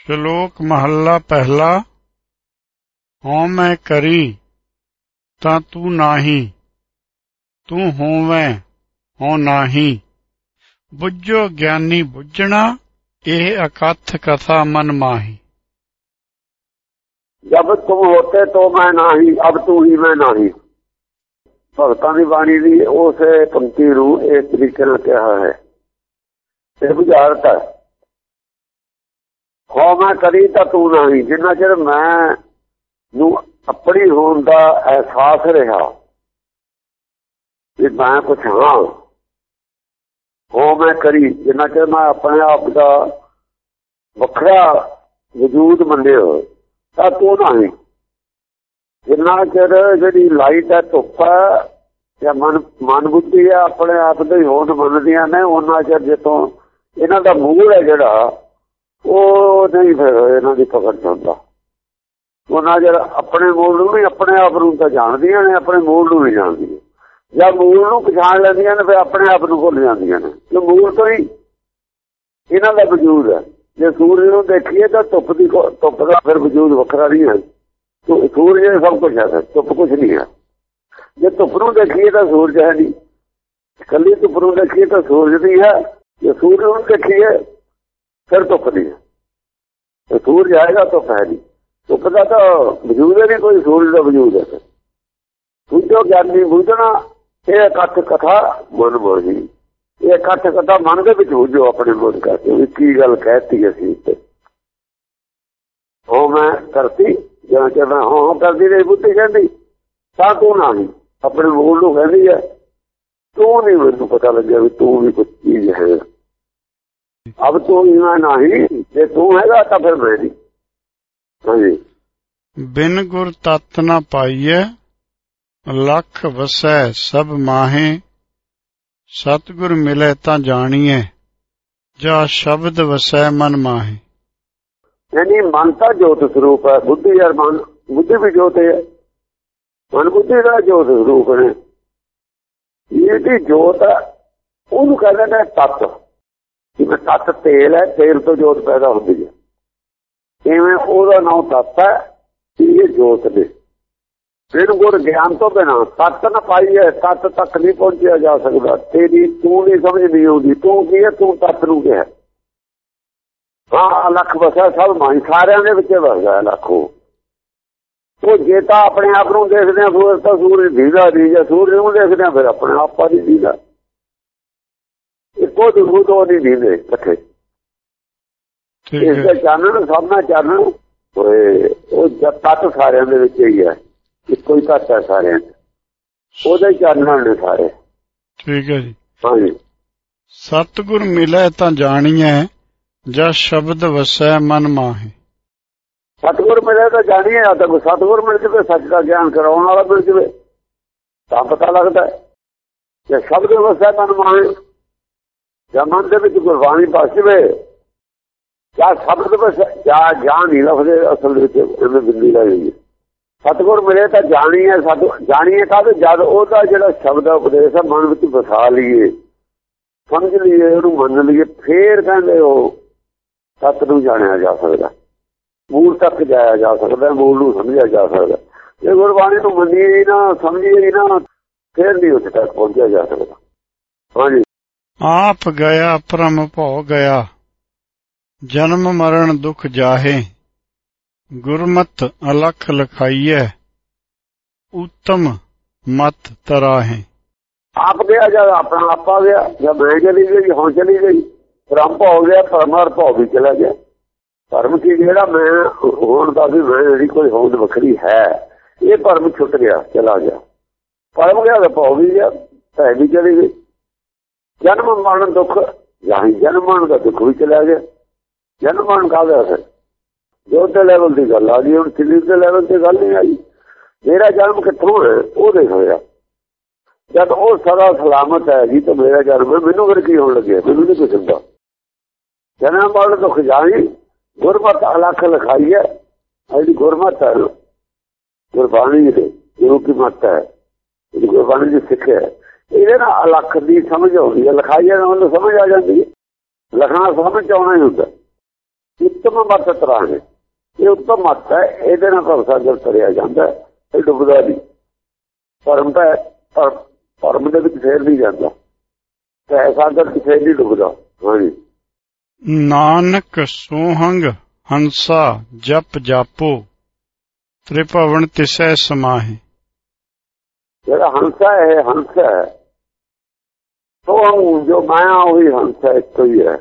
ਸ਼ਲੋਕ ਮਹੱਲਾ ਪਹਿਲਾ, ਹਉ ਮੈਂ ਕਰੀ, ਤਾਂ ਤੂੰ ਨਾਹੀ, ਤੂੰ ਹੋਵੇਂ, ਹਉ ਨਾਹੀ। ਬੁੱਝੋ ਗਿਆਨੀ ਬੁੱਝਣਾ, ਇਹ ਅਕਥ ਕਥਾ ਮਨ ਮਾਹੀ। ਜਬ ਤੁਮ ਹੋਤੇ ਤੋ ਮੈਂ ਨਹੀਂ, ਅਬ ਤੂੰ ਹੀ ਮੈਂ ਨਹੀਂ। ਭਗਤਾਂ ਦੀ ਬਾਣੀ ਦੀ ਉਸੇ ਪੰਕਤੀ ਨੂੰ ਇਸ ਤਰੀਕੇ ਨਾਲ ਕਿਹਾ ਹੈ। ਇਹ ਬੁਝਾਰਤ ਹੈ। ਹੋ ਮੈਂ ਕਰੀ ਤਾਂ ਤੂੰ ਨਹੀਂ, ਜਿੰਨਾ ਚਿਰ ਮੈਂ ਨੂੰ ਆਪਣੀ ਹੋਣ ਦਾ ਅਹਿਸਾਸ ਰਿਹਾ ਕਿ ਮੈਂ ਕੁਛ ਹਾਂ। ਹੋ ਮੈਂ ਕਰੀ, ਜਿੰਨਾ ਚਿਰ ਮੈਂ ਆਪਣੇ ਆਪ ਦਾ ਵੱਖਰਾ ਵਜੂਦ ਮੰਨਿਆ ਤਾਂ ਤੂੰ ਨਹੀਂ। ਜਿੰਨਾ ਚਿਰ ਜਿਹੜੀ ਲਾਈਟ ਹੈ, ਧੁੱਪ ਹੈ, ਜਾਂ ਮਨ ਮਨ ਬੁੱਧੀ ਹੈ, ਆਪਣੇ ਆਪ ਦੇ ਹੋਂਦ ਮੰਨਦੀਆਂ ਨੇ, ਉਹਨਾਂ ਚਿਰ ਜਿੱਤੋਂ ਇਹਨਾਂ ਦਾ ਮੂਲ ਹੈ ਜਿਹੜਾ ਉਹ ਨਹੀਂ ਫਿਰ ਇਹਨਾਂ ਦੀ ਪਕੜ ਹੁੰਦਾ। ਉਹਨਾਂ ਜਿਹੜਾ ਆਪਣੇ ਮੂਲ ਨੂੰ ਵੀ ਆਪਣੇ ਆਪ ਨੂੰ ਤਾਂ ਜਾਣਦੀਆਂ ਨੇ, ਆਪਣੇ ਮੂਲ ਨੂੰ ਵੀ ਜਾਣਦੀਆਂ। ਜਾਂ ਮੂਲ ਨੂੰ ਪਛਾਣ ਲੈਂਦੀਆਂ ਨੇ, ਫਿਰ ਆਪਣੇ ਆਪ ਨੂੰ ਭੁੱਲ ਜਾਂਦੀਆਂ ਨੇ। ਕਿ ਮੂਲ ਤੋਂ ਹੀ ਇਹਨਾਂ ਦਾ ਵਜੂਦ ਹੈ। ਜੇ ਸੂਰਜ ਨੂੰ ਦੇਖੀਏ ਤਾਂ ਧੁੱਪ ਦੀ ਧੁੱਪ ਦਾ ਫਿਰ ਵਜੂਦ ਵੱਖਰਾ ਨਹੀਂ ਹੈ। ਸੂਰਜ ਸਭ ਕੁਝ ਹੈ ਧੁੱਪ ਕੁਝ ਨਹੀਂ ਹੈ। ਜੇ ਧੁੱਪ ਨੂੰ ਦੇਖੀਏ ਤਾਂ ਸੂਰਜ ਹੈ ਨਹੀਂ। ਕੱਲੀ ਧੁੱਪ ਨੂੰ ਦੇਖੀਏ ਤਾਂ ਸੂਰਜ ਦੀ ਹੈ। ਜੇ ਸੂਰਜ ਨੂੰ ਦੇਖੀਏ ਫਿਰ ਧੁੱਪ ਦੀ ਹੈ। ਤੇ ਸੂਰਜ ਆਏਗਾ ਤਾਂ ਹੈ ਨਹੀਂ। ਧੁੱਪ ਦਾ ਤਾਂ ਵਜੂਦ ਨਹੀਂ ਕੋਈ, ਸੂਰਜ ਦਾ ਵਜੂਦ ਹੈ ਸੂਝੋ ਗਿਆਨੀ ਬੁਝਣਾ ਇਹ ਇਕੱਠ ਕਥਾ ਮਨ ਬੋਲੀ। ਇਹ ਇਕੱਠ ਕਥਾ ਮਨ ਦੇ ਵਿੱਚ ਬੁੱਝੋ ਆਪਣੇ ਮਨ ਕਰਕੇ। ਵੀ ਕੀ ਗੱਲ ਕਹਿਤੀ ਅਸੀਂ ਤੇ ਉਹ ਮੈਂ ਕਰਤੀ ਜਾਂ ਕਿ ਮੈਂ ਹਾਂ ਕਰਦੀ ਨਹੀਂ ਬੁੱਧੀ ਕਹਿੰਦੀ, ਤਾਂ ਤੂੰ ਨਾ ਨਹੀਂ ਆਪਣੇ ਮੂਲ ਨੂੰ ਕਹਿੰਦੀ ਹੈ, ਤੂੰ ਨਹੀਂ ਮੈਨੂੰ ਪਤਾ ਲੱਗਿਆ ਵੀ ਤੂੰ ਵੀ ਕੁਝ ਚੀਜ਼ ਹੈ। ਅਬ ਤੂੰ ਇਨਾ ਨਹੀਂ ਜੇ ਤੂੰ ਹੈਗਾ ਤਾਂ ਫਿਰ ਮੈਂ ਨਹੀਂ ਹਾਂਜੀ ਬਿਨ ਗੁਰ ਤਤ ਨਾ ਪਾਈਐ ਲੱਖ ਵਸੈ ਸਭ ਮਾਹੇ ਸਤਿਗੁਰ ਮਿਲੇ ਤਾਂ ਜਾਣੀਐ ਜਾ ਸ਼ਬਦ ਵਸੈ ਮਨ ਮਾਹੇ ਯਾਨੀ ਮਨ ਤਾਂ ਜੋਤ ਸਰੂਪ ਹੈ ਬੁੱਧੀ ਯਾਰ ਮਨ ਬੁੱਧੀ ਵੀ ਜੋਤ ਹੈ ਮਨ ਬੁੱਧੀ ਦਾ ਜੋਤ ਸਰੂਪ ਨੇ ਇਹਦੀ ਜੋਤ ਉਹਨੂੰ ਕਹਿੰਦੇ ਨੇ ਤਤ ਜਿਵੇਂ ਤਤ ਤੇਲ ਹੈ, ਤੇਲ ਤੋਂ ਜੋਤ ਪੈਦਾ ਹੁੰਦੀ ਹੈ। ਇਵੇਂ ਉਹਦਾ ਨਾਮ ਤਤ ਹੈ, ਇਹ ਜੋਤ ਨੇ ਫਿਰ ਗੁਰ ਗਿਆਨ ਤੋਂ ਬਿਨਾ ਤਤ ਨਾ ਪਾਈ ਹੈ ਤਤ ਤੱਕ ਨਹੀਂ ਪਹੁੰਚਿਆ ਜਾ ਸਕਦਾ। ਤੇਰੀ ਤੂੰ ਨਹੀਂ ਸਮਝ ਨਹੀਂ ਆਉਂਦੀ, ਤੂੰ ਕੀ ਹੈ? ਤੂੰ ਤਤ ਨੂੰ ਕਿਹਾ ਹਾਂ ਲੱਖ ਵਸਾ ਸਭ ਮਾਈ ਸਾਰਿਆਂ ਦੇ ਵਿੱਚ ਵਸਦਾ ਲੱਖੋ ਉਹ। ਜੇ ਤਾਂ ਆਪਣੇ ਆਪ ਨੂੰ ਦੇਖਦੇ ਆ ਫਿਰ ਤਾਂ ਸੂਰਜ ਦੀਦਾ ਨਹੀਂ ਜੇ ਸੂਰਜ ਨੂੰ ਦੇਖਦੇ ਆ, ਫਿਰ ਆਪਣੇ ਆਪਾ ਦੀ ਦੀਦਾ। ਇੱਕੋ ਦਿਖੂ ਤੋਂ ਨਹੀਂ ਦੀਦੇ ਇਕੱਠੇ। ਠੀਕ ਇਸ ਹੈ। ਦਾ ਚਾਨਣ ਸਭ ਨਾਲ ਚਾਨਣ ਓਏ ਉਹ ਜਦ ਤੱਕ ਸਾਰਿਆਂ ਦੇ ਵਿੱਚ ਹੀ ਹੈ ਇੱਕੋ ਹੀ ਤੱਤ ਹੈ ਸਾਰਿਆਂ ਦੇ। ਉਹਦਾ ਚਾਨਣ ਨੇ ਸਾਰੇ। ਠੀਕ ਹੈ ਜੀ। ਹਾਂਜੀ। ਸਤਿਗੁਰ ਮਿਲੇ ਤਾਂ ਜਾਣੀਐ ਜਾ ਸ਼ਬਦ ਵਸੈ ਮਨ ਮਾਹੇ। ਸਤਿਗੁਰ ਮਿਲੇ ਤਾਂ ਜਾਣੀਏ ਆ ਤਾਂ ਸਤਿਗੁਰ ਮਿਲ ਜਵੇ ਸੱਚ ਦਾ ਗਿਆਨ ਕਰਾਉਣ ਵਾਲਾ ਮਿਲ ਜਵੇ ਤਾਂ ਪਤਾ ਲੱਗਦਾ ਹੈ। ਕਿ ਸ਼ਬਦ ਵਸੈ ਮਨ ਮਾਹੇ ਜਾਂ ਮਨ ਦੇ ਵਿੱਚ ਗੁਰਬਾਣੀ ਪਸ ਜਵੇ ਸ਼ਬਦ ਵਸ ਜਾਂ ਜਾਣ ਨਹੀਂ ਲਫ਼ਜ਼ੇ ਅਸਲ ਵਿੱਚ ਇਹਦੇ ਬਿੰਦੀ ਲਾਈ ਹੋਈ ਹੈ ਮਿਲੇ ਤਾਂ ਜਾਣੀਏ ਸਤ ਜਾਣੀਏ ਕਾਹਦੇ? ਜਦ ਉਹਦਾ ਜਿਹੜਾ ਸ਼ਬਦ ਹੈ, ਉਪਦੇਸ਼ ਹੈ, ਮਨ ਵਿੱਚ ਵਸਾ ਲਈਏ, ਸਮਝ ਲਈਏ, ਉਹਨੂੰ ਮੰਨ ਲਈਏ, ਫੇਰ ਕਹਿੰਦੇ ਉਹ ਸਤ ਨੂੰ ਜਾਣਿਆ ਜਾ ਸਕਦਾ। ਮੂਲ ਤੱਕ ਜਾਇਆ ਜਾ ਸਕਦਾ, ਮੂਲ ਨੂੰ ਸਮਝਿਆ ਜਾ ਸਕਦਾ। ਜੇ ਗੁਰਬਾਣੀ ਨੂੰ ਮੰਨੀਏ ਨਾ, ਸਮਝੀਏ ਨਾ, ਫੇਰ ਨਹੀਂ ਉੱਥੇ ਤੱਕ ਪਹੁੰਚਿਆ ਜਾ ਸਕਦਾ। ਹਾਂਜੀ। ਆਪ ਗਿਆ ਭ੍ਰਮ ਭਉ ਗਿਆ। ਜਨਮ ਮਰਨ ਦੁਖ ਜਾਹੇ। ਗੁਰਮਤ ਅਲਖ ਲਖਾਈਐ। ਉਤਮ ਮਤ ਤਰਾਹੇ। ਆਪ ਗਿਆ ਜਦ ਆਪਣਾ ਆਪਾ ਗਿਆ, ਜਦ ਮੈਂ ਚਲੀ ਗਈ, ਹੁਣ ਚਲੀ ਗਈ। ਭ੍ਰਮ ਹੋ ਗਿਆ ਪਰਮਰ ਭਉ ਵੀ ਚਲਾ ਗਿਆ। ਭਰਮ ਕੀ ਜਿਹੜਾ ਮੈਂ ਹੋਣ ਦਾ ਵੀ ਮੈਂ ਜਿਹੜੀ ਕੋਈ ਹੋਂਦ ਵੱਖਰੀ ਹੈ, ਇਹ ਭਰਮ ਛੁੱਟ ਗਿਆ, ਚਲਾ ਗਿਆ। ਪਰਮ ਗਿਆ ਤਾਂ ਭਉ ਵੀ ਗਿਆ, ਭੈ ਵੀ ਚਲੀ ਗਈ। ਜਨਮ ਮਰਨ ਦੁੱਖ, ਯਾਨੀ ਜਨਮ ਮਰਨ ਦਾ ਦੁੱਖ ਵੀ ਚਲਾ ਗਿਆ। ਜਨਮ ਮਰਨ ਕਾਹਦਾ ਹੈ? ਜੋ ਤੇ ਲੈਵਲ ਦੀ ਗੱਲ ਆ ਗਈ, ਹੁਣ ਸਰੀਰ ਦੇ ਲੈਵਲ ਤੇ ਗੱਲ ਨਹੀਂ ਆਈ। ਮੇਰਾ ਜਨਮ ਕਿੱਥੋਂ ਹੈ? ਉਹ ਦੇਖ ਹੋਇਆ ਜਦ ਉਹ ਸਦਾ ਸਲਾਮਤ ਹੈ ਜੀ, ਤਾਂ ਮੇਰਾ ਜਨਮ ਮੈਨੂੰ ਫਿਰ ਕੀ ਹੋਣ ਲੱਗਿਆ? ਮੈਨੂੰ ਨਹੀਂ ਕੁਝ ਹੁੰਦਾ। ਜਨਮ ਮਰਨ ਦੁੱਖ ਜਾਣੀ, ਗੁਰਮਤ ਅਲਖ ਲਿਖਾਈ ਹੈ। ਜਿਹੜੀ ਗੁਰਮਤ ਹੈ ਗੁਰਬਾਣੀ ਦੇ, ਗੁਰੂ ਕੀ ਮਤ ਹੈ। ਗੁਰਬਾਣੀ ਦੀ ਸਿੱਖ ਹੈ। ਇਹਦੇ ਨਾਲ ਅਲਖ ਦੀ ਸਮਝ ਆਉਂਦੀ ਹੈ। ਲਿਖਾਈ ਨਾਲ ਉਹਨੂੰ ਸਮਝ ਆ ਜਾਂਦੀ ਹੈ। ਲਿਖਣਾ ਸਮਝ ਆਉਣਾ ਹੀ ਹੁੰਦਾ। ਉੱਤਮ ਮਤ ਤਰਾਣੇ। ਇਹ ਉੱਤਮ ਮਤ ਹੈ। ਇਹਦੇ ਨਾਲ ਭਵ ਸਾਗਰ ਤਰਿਆ ਜਾਂਦਾ ਇਹ ਡੁੱਬਦਾ ਨਹੀਂ। ਪਰਮ ਤਾਂ ਪਰ- ਪਰਮ ਦੇ ਵਿੱਚ ਫੇਰ ਨਹੀਂ ਜਾਂਦਾ। ਤੇ ਸਾਗਰ ਕਿਥੇ ਨਹੀਂ ਡੁੱਬਦਾ ਹਾਂਜੀ। ਨਾਨਕ ਸੋਹੰਗ ਹੰਸਾ ਜਪ ਜਾਪੋ ਤ੍ਰਿਭਵਨ ਤਿਸੈ ਸਮਾਹਿ। ਜਿਹੜਾ ਹੰਸਾ ਹੈ ਹੰਸ ਹੈ। ਤੋਂ ਜੋ ਮਾਇਆ ਹੋਈ ਹੰਸ ਇੱਕੋ ਹੀ ਹੈ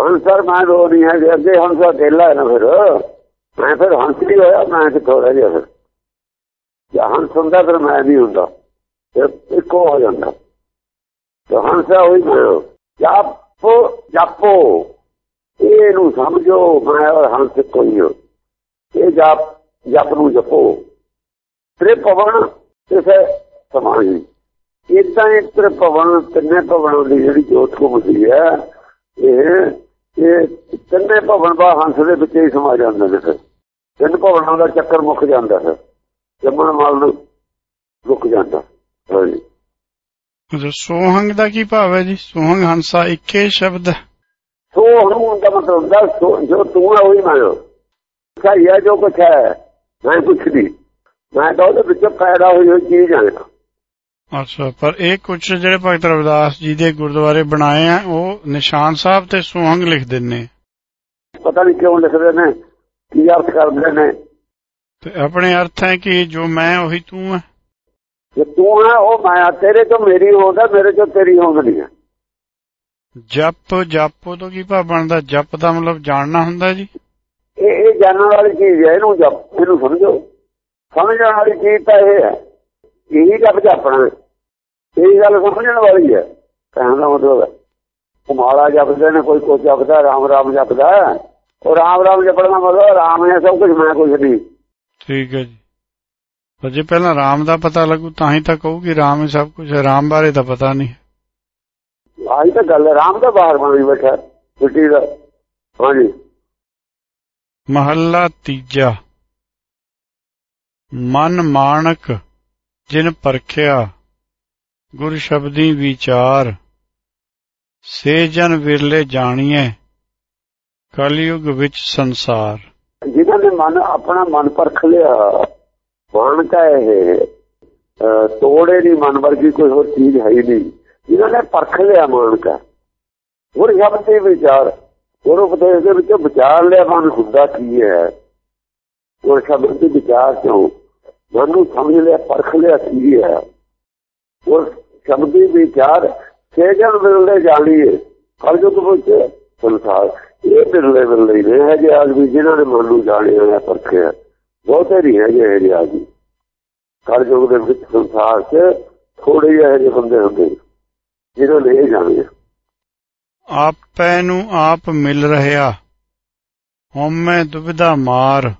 ਹੰਸਰ ਮੈਂ ਦੋ ਨਹੀਂ ਹੈ। ਜੇ ਅੱਗੇ ਹੰਸਾ ਅਕੇਲਾ ਨਾ ਫਿਰ ਮੈਂ ਫਿਰ ਹੰਸ ਨਹੀਂ ਹੋਇਆ ਮੈਂ ਕਿੱਥੋਂ ਰਹਿ ਗਿਆ ਫਿਰ ਜੇ ਹੰਸ ਹੁੰਦਾ। ਫਿਰ ਮੈਂ ਨਹੀਂ ਹੁੰਦਾ। ਫਿਰ ਇੱਕੋ ਹੋ ਜਾਂਦਾ। ਤੇ ਹੰਸਾ ਹੋਈ ਮੈਂ ਜਪ ਜਪੋ ਇਹਨੂੰ ਸਮਝੋ, ਮੈਂ ਔਰ ਹੰਸ ਕੋਈ ਹੋ ਇਹ ਜਪ ਜਪ ਨੂੰ ਜਪੋ। ਤ੍ਰੇ ਪਵਨ ਕਿਸੇ ਸਮਾਹੀ। ਇਦਾਂ ਤ੍ਰੇ ਪਵਨ ਤਿੰਨੇ ਪਵਨਾਂ ਦੀ ਜਿਹੜੀ ਜੋਤ ਘੁੰਮਦੀ ਹੈ ਇਹ ਇਹ ਤਿੰਨੇ ਭਵਨ ਬਾ ਹੰਸ ਦੇ ਵਿੱਚ ਹੀ ਸਮਾ ਜਾਂਦੇ ਨੇ ਫਿਰ। ਤਿੰਨ ਭਵਨਾਂ ਦਾ ਚੱਕਰ ਮੁੱਕ ਜਾਂਦਾ ਹੈ ਜੰਮਣ ਮਾਲ ਨੂੰ ਰੁਕ ਜਾਂਦਾ। ਹਾਂਜੀ। ਸੋਹੰਗ ਦਾ ਕੀ ਭਾਵ ਹੈ ਜੀ? ਸੋਹੰਗ ਹੰਸਾ ਇੱਕੇ ਸ਼ਬਦ ਹੈ। ਸੋ ਹਨੂਨ ਦਾ ਮਤਲਬ ਹੁੰਦਾ ਜੋ ਤੂੰ ਹੈ ਉਹੀ ਮੈਂ ਹੈ ਜੋ ਕੁਛ ਹੈ ਮੈਂ ਕੁਛ ਨਹੀਂ। ਮੈਂ ਤਾਂ ਉਹਦੇ ਵਿੱਚ ਪੈਦਾ ਹੋਈ ਹੋਈ ਚੀਜ਼ ਹਾਂ। ਅੱਛਾ ਪਰ ਇਹ ਕੁਝ ਜਿਹੜੇ ਭਗਤ ਰਵਿਦਾਸ ਜੀ ਦੇ ਗੁਰਦੁਆਰੇ ਬਣਾਏ ਆ ਉਹ ਨਿਸ਼ਾਨ ਸਾਹਿਬ ਤੇ ਸੋਹੰਗ ਲਿਖ ਦਿੰਨੇ ਪਤਾ ਨਹੀਂ ਕਿਉਂ ਲਿਖਦੇ ਨੇ ਕੀ ਅਰਥ ਕਰਦੇ ਨੇ। ਤੇ ਆਪਣੇ ਅਰਥ ਹੈ ਕਿ ਜੋ ਮੈਂ ਉਹੀ ਤੂੰ ਹੈ ਜੇ ਤੂੰ ਹੈ ਉਹ ਮਾਇਆ ਤੇਰੇ ਤੋਂ ਮੇਰੀ ਹੋਂਦ ਮੇਰੇ ਤੋਂ ਤੇਰੀ ਹੋਂਦ ਨਹੀਂ ਹੈ ਜਪ ਜਾਪੋ ਤੋਂ ਕੀ ਭਾਵ ਬਣਦਾ? ਜਪ ਦਾ ਮਤਲਬ ਜਾਣਨਾ ਹੁੰਦਾ ਜੀ। ਇਹ ਇਹ ਜਾਣਨ ਵਾਲੀ ਚੀਜ਼ ਹੈ ਇਹਨੂੰ ਜਪ ਇਹਨੂੰ ਸਮਝੋ। ਸਮਝਣ ਵਾਲੀ ਚੀਜ਼ ਤਾਂ ਇਹ ਹੈ ਇਹੀ ਜਪਣਾ ਹੈ। ਇਹ ਗੱਲ ਸਮਝਣ ਵਾਲੀ ਹੈ। ਕਹਿਣ ਦਾ ਮਤਲਬ ਹੈ। ਕੁਮਾਰਾ ਜਪਦੇ ਨੇ ਕੋਈ ਕੋ ਜਪਦਾ ਰਾਮ ਰਾਮ ਜਪਦਾ। ਉਹ ਰਾਮ ਰਾਮ ਜਪਣ ਦਾ ਮਤਲਬ ਰਾਮ ਹੈ ਸਭ ਕੁਝ ਮੈਂ ਕੁਝ ਨਹੀਂ। ਠੀਕ ਹੈ ਜੀ। ਪਰ ਜੇ ਪਹਿਲਾਂ ਰਾਮ ਦਾ ਪਤਾ ਲੱਗੂ ਤਾਂ ਹੀ ਤਾਂ ਕਹੂ ਕਿ ਰਾਮ ਹੀ ਸਭ ਕੁਝ ਹੈ। ਰਾਮ ਬਾਰੇ ਤਾਂ ਪਤਾ ਨਹੀਂ। ਆਹੀ ਤਾਂ ਗੱਲ ਹੈ। ਰਾਮ ਦਾ ਬਾਹਰ ਬਣੀ ਬੈਠਾ ਮਿੱਟੀ ਦਾ। ਹਾਂਜੀ। ਮਹੱਲਾ ਤੀਜਾ। ਮਨ ਮਾਣਕ ਜਿਨ ਪਰਖਿਆ, ਗੁਰ ਸ਼ਬਦੀ ਵਿਚਾਰ, ਸੇ ਜਨ ਵਿਰਲੇ ਜਾਣੀਐ, ਕਲਯੁਗ ਵਿੱਚ ਸੰਸਾਰ। ਜਿਨ੍ਹਾਂ ਨੇ ਮਨ ਆਪਣਾ ਮਨ ਪਰਖ ਲਿਆ ਮਨ ਕਾ ਇਹ ਤੋੜੇ ਨਹੀਂ ਮਨ ਵਰਗੀ ਕੋਈ ਹੋਰ ਚੀਜ਼ ਹੈ ਹੀ ਨਹੀਂ। ਜਿਨ੍ਹਾਂ ਨੇ ਪਰਖ ਲਿਆ ਮਨ ਕਾ ਗੁਰ ਸ਼ਬਦ ਦੇ ਵਿਚਾਰ, ਗੁਰ ਉਪਦੇਸ਼ ਦੇ ਵਿੱਚ ਵਿਚਾਰ ਲਿਆ ਮਨ ਹੁੰਦਾ ਕੀ ਹੈ? ਗੁਰ ਸ਼ਬਦ ਦੇ ਵਿਚਾਰ ਚੋਂ ਮਨ ਨੂੰ ਸਮਝ ਲਿਆ ਪਰਖ ਲਿਆ ਕੀ ਹੈ। ਗੁਰ ਸ਼ਬਦ ਦੇ ਵਿਚਾਰ ਸੇਜਨ ਵਿਰਲੇ ਜਾਣੀਏ ਕਲਯੁਗ ਵਿੱਚ ਸੰਸਾਰ ਇਹ ਬਿਰਲੇ ਬਿਰਲੇ ਨੇ ਹੈ ਜੇ ਆਦਮੀ ਜਿਨ੍ਹਾਂ ਨੇ ਮਨ ਨੂੰ ਜਾਣਿਆ ਹੈ ਪਰਖਿਆ। ਬਹੁਤੇ ਨਹੀਂ ਹੈਗੇ ਇਹ ਜਿਹੇ ਆਦਮੀ ਕਲਯੁਗ ਦੇ ਵਿੱਚ ਸੰਸਾਰ 'ਚ ਥੋੜੇ ਜਿਹੇ ਜਿਹੇ ਬੰਦੇ ਹੁੰਦੇ ਨੇ, ਜਿਨ੍ਹਾਂ ਨੇ ਇਹ ਜਾਣਿਆ ਆਪੈ ਨੂੰ ਆਪ ਮਿਲ ਰਹਿਆ ਹਉਮੈ ਦੁਬਿਧਾ ਮਾਰ।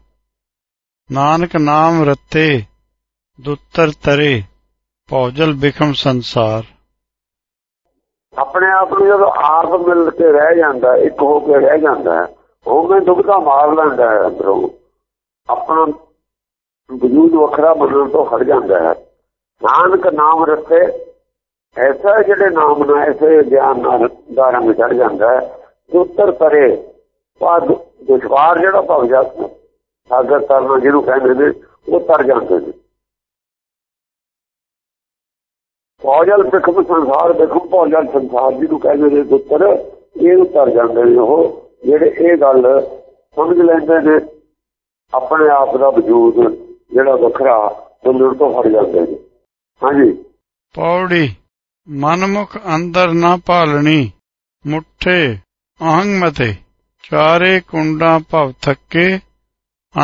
ਨਾਨਕ ਨਾਮ ਰਤੇ ਦੁੱਤਰ ਤਰੇ ਭੌਜਲ ਬਿਖਮ ਸੰਸਾਰ। ਆਪਣੇ ਆਪ ਨੂੰ ਜਦੋਂ ਆਪ ਮਿਲ ਕੇ ਰਹਿ ਜਾਂਦਾ ਇੱਕ ਹੋ ਕੇ ਰਹਿ ਜਾਂਦਾ ਹੈ, ਉਹ ਮਾਰ ਲੈਂਦਾ ਹੈ ਅੰਦਰੋਂ। ਆਪਣਾ ਵਜੂਦ ਵੱਖਰਾ ਬਣਨ ਤੋਂ ਹਟ ਜਾਂਦਾ ਹੈ। ਨਾਨਕ ਨਾਮ ਰਤੇ ਐਸਾ ਜਿਹੜੇ ਨਾਮ ਨਾਲ ਐਸੇ ਗਿਆਨ ਨਾਲ ਦਾ ਰੰਗ ਚੜ ਜਾਂਦਾ ਹੈ। ਕਿ ਉੱਤਰ ਪਰੇ ਬਾਦ ਦੁਸ਼ਵਾਰ ਜਿਹੜਾ ਭਵ ਜਾਂਦਾ ਸਾਗਰ ਤਰਨਾ ਜਿਹਨੂੰ ਕਹਿੰਦੇ ਨੇ, ਉਹ ਤਰ ਜਾਂਦੇ ਨੇ। ਭੋਜਲ ਬਿਖਮ ਸੰਸਾਰ, ਬਿਖਮ ਭੋਜਲ ਸੰਸਾਰ ਜਿਹਨੂੰ ਕਹਿੰਦੇ ਨੇ ਦੁੱਤਰ ਇਹ ਉਤਰ ਜਾਂਦੇ ਨੇ ਉਹ। ਜਿਹੜੇ ਇਹ ਗੱਲ ਸਮਝ ਲੈਂਦੇ ਨੇ, ਆਪਣੇ ਆਪ ਦਾ ਵਜੂਦ ਜਿਹੜਾ ਵੱਖਰਾ ਬੰਦੂਰ ਤੋਂ ਹਟ ਜਾਂਦੇ ਨੇ। ਹਾਂਜੀ। ਪੌੜੀ, ਮਨਮੁਖ ਅੰਦਰ ਨਾ ਭਾਲਣੀ, ਮੁੱਠੇ ਅਹੰਗ ਮਤੇ ਚਾਰੇ ਕੁੰਡਾਂ ਭਵ ਥੱਕੇ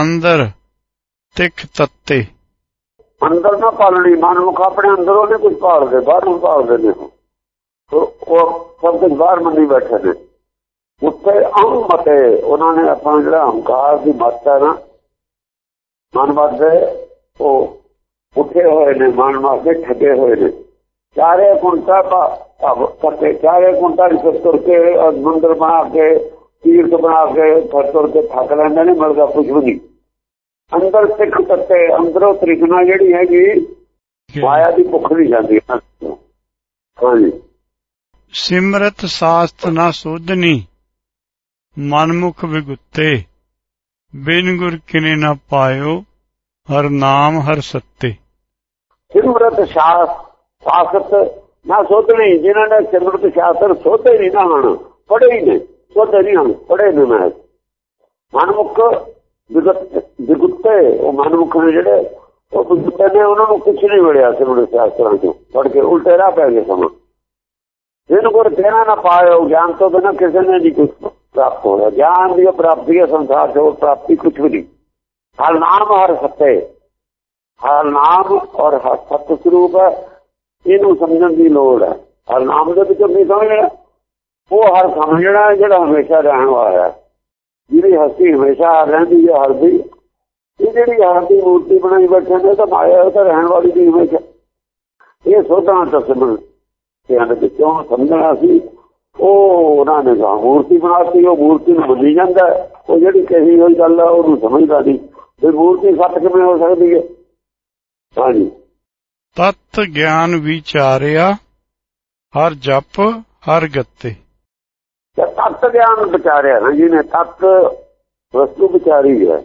ਅੰਦਰ ਤਿਖ ਤੱਤੇ। ਅੰਦਰ ਨਾ ਪਾਲਣੀ, ਮਨਮੁਖ ਆਪਣੇ ਅੰਦਰੋਂ ਨੇ ਕੁਝ ਭਾਲਦੇ, ਬਾਹਰੋਂ ਭਾਲਦੇ ਨੇ ਉਹ। ਸਭ ਕੁਝ ਬਾਹਰ ਮੰਨੀ ਬੈਠੇ ਨੇ। ਉੱਤੇ ਅਹੰ ਉਹਨਾਂ ਨੇ ਆਪਣਾ ਜਿਹੜਾ ਹੰਕਾਰ ਦੀ ਮੱਤ ਨਾ, ਮਨ ਮਤ ਦੇ ਉਹ ਉੱਠੇ ਹੋਏ ਨੇ, ਮਨ ਮਤ ਠੱਗੇ ਹੋਏ ਨੇ। ਚਾਰੇ ਕੁੰਟਾ ਭਵ ਕਰਕੇ ਚਾਰੇ ਕੁੰਟਾ ਰਿਸਰ ਤੁਰ ਕੇ ਔਰ ਮੰਦਰ ਬਣਾ ਕੇ ਤੀਰਥ ਬਣਾ ਕੇ ਤੁਰ ਕੇ ਥੱਕ ਲੈਂਦੇ ਨੇ ਮਿਲਦਾ ਕੁਝ ਵੀ ਨਹੀਂ। ਅੰਦਰ ਸਿੱਖ ਤੱਤੇ ਅੰਦਰੋਂ ਤ੍ਰਿਸ਼ਨਾ ਜਿਹੜੀ ਹੈਗੀ ਮਾਇਆ ਦੀ ਭੁੱਖ ਨਹੀਂ ਜਾਂਦੀ ਹਾਂਜੀ। ਸਿਮਰਤ ਸਾਸਤ ਨਾ ਸੋਧਨੀ ਮਨਮੁਖ ਵਿਗੁੱਤੇ ਬਿਨ ਗੁਰ ਕਿਨੇ ਨਾ ਪਾਇਓ ਹਰ ਨਾਮ ਹਰ ਸੱਤੇ। ਸਿਮਰਤ ਸ਼ਾਸ ਸਾਸਤ ਨਾ ਸੋਧਣੀ ਜਿਨ੍ਹਾਂ ਨੇ ਸਿਮਰਤ ਸ਼ਾਸਤਰ ਸੋਧੇ ਨਹੀਂ ਨਾ ਹਨ ਪੜ੍ਹੇ ਹੀ ਨੇ। ਸੋਧੇ ਨਹੀਂ ਹਨ, ਪੜ੍ਹੇ ਨੇ ਮੈਂ। ਮਨਮੁਖ ਵਿਗੁੱਤੇ ਉਹ ਮਨਮੁਖ ਨੇ ਜਿਹੜੇ, ਉਹ ਵਿਗੁੱਤੇ ਨੇ, ਉਹਨਾਂ ਨੂੰ ਕੁਝ ਨਹੀਂ ਮਿਲਿਆ ਸਿਮਰਤ ਸ਼ਾਸਤਰਾਂ ਤੋਂ ਪੜ੍ਹ ਕੇ ਉਲਟੇ ਰਾਹ ਪੈ ਗਏ ਸਮਾਂ। ਜਿਨ ਗੁਰ ਕਹਿਣਾ ਨਾ ਪਾਇਓ ਗਿਆਨ ਤੋਂ ਬਿਨਾਂ ਕਿਸੇ ਨੇ ਨਹੀਂ ਕੁਝ ਪ੍ਰਾਪਤ ਹੋਇਆ। ਗਿਆਨ ਦੀ ਪ੍ਰਾਪਤੀ ਹੈ, ਸੰਸਾਰ ਤੋਂ ਪ੍ਰਾਪਤੀ ਕੁਝ ਵੀ ਨਹੀਂ। ਹਰ ਨਾਮ, ਹਰ ਸੱਤੇ। ਹਰ ਨਾਮ ਔਰ ਹਰ ਸਤ ਸਰੂਪ ਇਹਨੂੰ ਸਮਝਣ ਦੀ ਲੋੜ ਹੈ। ਹਰ ਨਾਮ ਦੇ ਵਿੱਚੋਂ ਕੀ ਸਮਝਣਾ ਉਹ ਹਰ ਸਮਝਣਾ ਜਿਹੜਾ ਹਮੇਸ਼ਾ ਰਹਿਣ ਵਾਲਾ ਹੈ। ਜਿਹਦੀ ਹਸਤੀ ਹਮੇਸ਼ਾ ਰਹਿੰਦੀ ਹੈ ਹਰਦੀ ਇਹ ਜਿਹੜੀ ਹਰ ਮੂਰਤੀ ਬਣਾਈ ਬੈਠੇ ਨੇ ਤਾਂ ਮਾਇਆ ਤਾਂ ਰਹਿਣ ਵਾਲੀ ਦੀ ਹਮੇਸ਼ਾ। ਇਹ ਸੋਧਾਂ ਤਸਮਨ ਤੇ ਅੰਦਰ ਵਿੱਚੋਂ ਸਮਝਣਾ ਸੀ, ਉਹ ਉਹਨਾਂ ਨੇ ਗਾ ਮੂਰਤੀ ਬਣਾਤੀ ਉਹ ਮੂਰਤੀ ਨੂੰ ਮੰਨੀ ਜਾਂਦਾ ਉਹ ਜਿਹੜੀ ਕਹੀ ਹੋਈ ਗੱਲ ਆ, ਉਹਨੂੰ ਸਮਝਦਾ ਨਹੀਂ। ਵੀ ਮੂਰਤੀ ਸੱਤ ਕਿਵੇਂ ਹੋ ਸਕਦੀ ਹੈ? ਹਾਂਜੀ। ਤਤ ਗਿਆਨ ਵਿਚਾਰਿਆ, ਹਰ ਜਪ, ਹਰ ਗੱਤੇ। ਤੇ ਤਤ ਗਿਆਨ ਵਿਚਾਰਿਆ ਨਾ ਜੀ ਨੇ ਤਤ ਵਸਤੂ ਵਿਚਾਰੀ ਹੈ।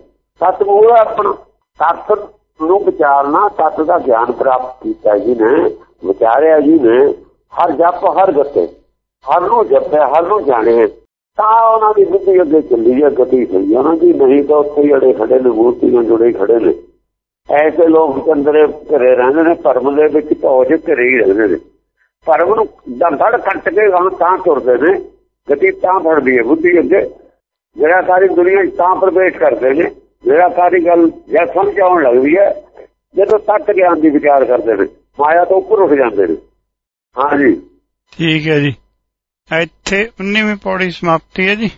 ਤਤ ਮੂਲ ਆਪਣਾ। ਤਤ ਨੂੰ ਵਿਚਾਰਨਾ, ਤਤ ਦਾ ਗਿਆਨ ਪ੍ਰਾਪਤ ਕੀਤਾ ਜੀ ਵਿਚਾਰਿਆ ਜੀ ਹਰ ਜਪ ਹਰ ਗੱਤੇ। ਹਰ ਨੂੰ ਜਪਿਆ, ਹਰ ਨੂੰ ਜਾਣੇ ਤਾਂ ਉਹਨਾਂ ਦੀ ਬੁੱਧੀ ਅੱਗੇ ਚੱਲੀ ਹੈ, ਗਤੀ ਸਹੀ ਉਹਨਾਂ ਦੀ ਨਹੀਂ ਤਾਂ ਉੱਥੇ ਹੀ ਅੜੇ ਖੜੇ ਨੇ ਮੂਰਤੀ ਨਾਲ ਜੁੜੇ ਖੜੇ ਨੇ। ਐਸੇ ਲੋਕ ਚੰਦਰੇ ਘਰੇ ਰਹਿੰਦੇ ਨੇ, ਪਰਮ ਦੇ ਵਿੱਚ ਪੌਜ ਘਰੇ ਹੀ ਰਹਿੰਦੇ ਨੇ। ਪਰਮ ਨੂੰ ਦੰਦੜ ਕੱਟ ਕੇ ਗਾਂ ਤਾਂ ਤੁਰਦੇ ਨੇ। ਗਤੀ ਤਾਂ ਫੜਦੀ ਹੈ, ਬੁੱਧੀ ਅੱਗੇ ਜਿਹੜਾ ਸਾਰੀ ਦੁਨੀਆ 'ਚ ਤਾਂ ਪ੍ਰਵੇਸ਼ ਕਰਦੇ ਨੇ, ਜਿਹੜਾ ਸਾਰੀ ਗੱਲ ਜਦ ਸਮਝ ਆਉਣ ਲੱਗਦੀ ਹੈ, ਜਦੋਂ ਤੱਕ ਗਿਆਨ ਦੀ ਵਿਚਾਰ ਕਰਦੇ ਨੇ, ਮਾਇਆ ਤੋਂ ਉੱਪਰ ਉੱਠ ਜਾਂਦੇ ਨੇ। ਹਾਂਜੀ। ਠੀਕ ਹੈ ਜੀ। ਇੱਥੇ 19ਵੀਂ ਪੌੜੀ ਸਮਾਪਤੀ ਹੈ ਜੀ।